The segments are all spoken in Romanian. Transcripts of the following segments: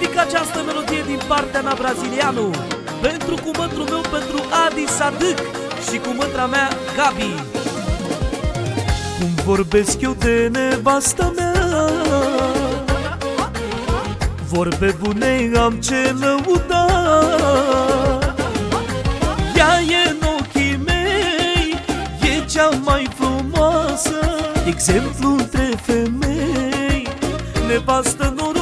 dedic această melodie din partea mea brazilianu Pentru cumătru meu, pentru Adi Sadık Și cu mătra mea, Gabi. Cum vorbesc eu de nevasta mea? Vorbe bune am ce lăuda Ea e în ochii mei E cea mai frumoasă. Exemplu între femei Nevastă norocoasă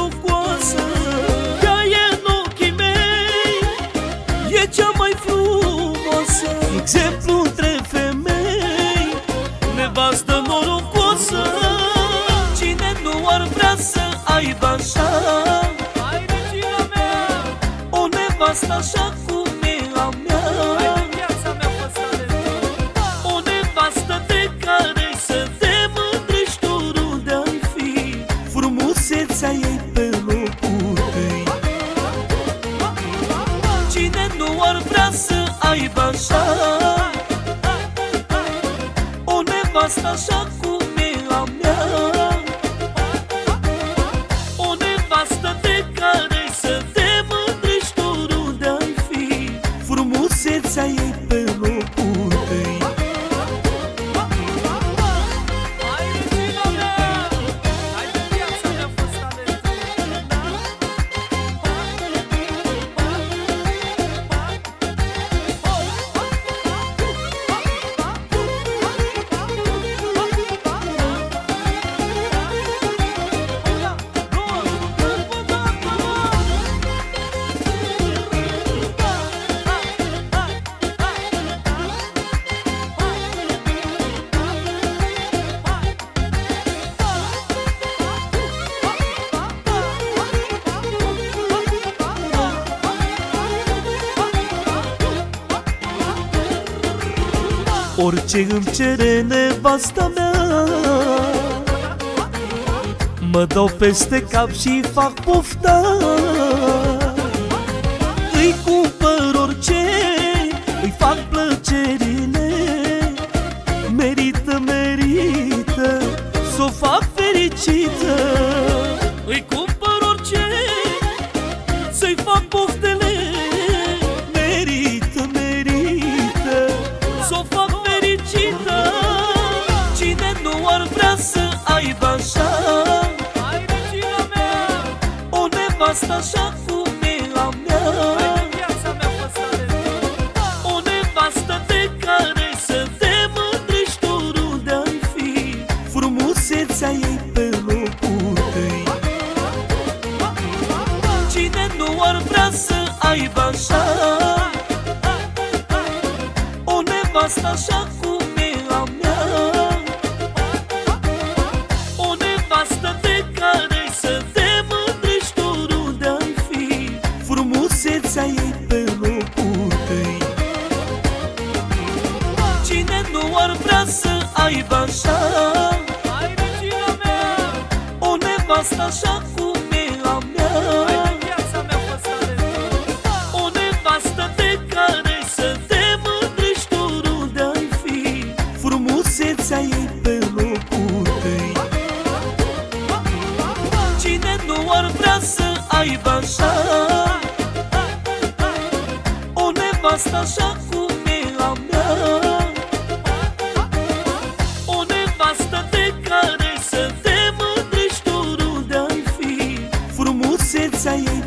O nevastă așa cum e a mea O nevastă de care să te mândrești oriunde ai fi. Frumusețea ei pe locul tăi. Cine nu ar vrea să aibă așa? O nevastă așa cum e a mea Orice îmi cere nevasta mea. Mă dau peste cap și fac pofta. Îi cumpăr orice, îi fac plăcerile. Merită, merită, s-o fac fericită nevastă așa cum e a mea. O nevastă de care să te mândrești oriunde ai fi? Frumusețea ei pe locul tăi. Cine nu ar vrea să aibă așa? O nevastă așa să aibă așa O nevastă așa cum e a mea. O nevastă de care să te mândrești oriunde ai fi. Frumusețea ei pe locul tăi. Cine nu ar vrea să aibă așa? O nevastă așa care să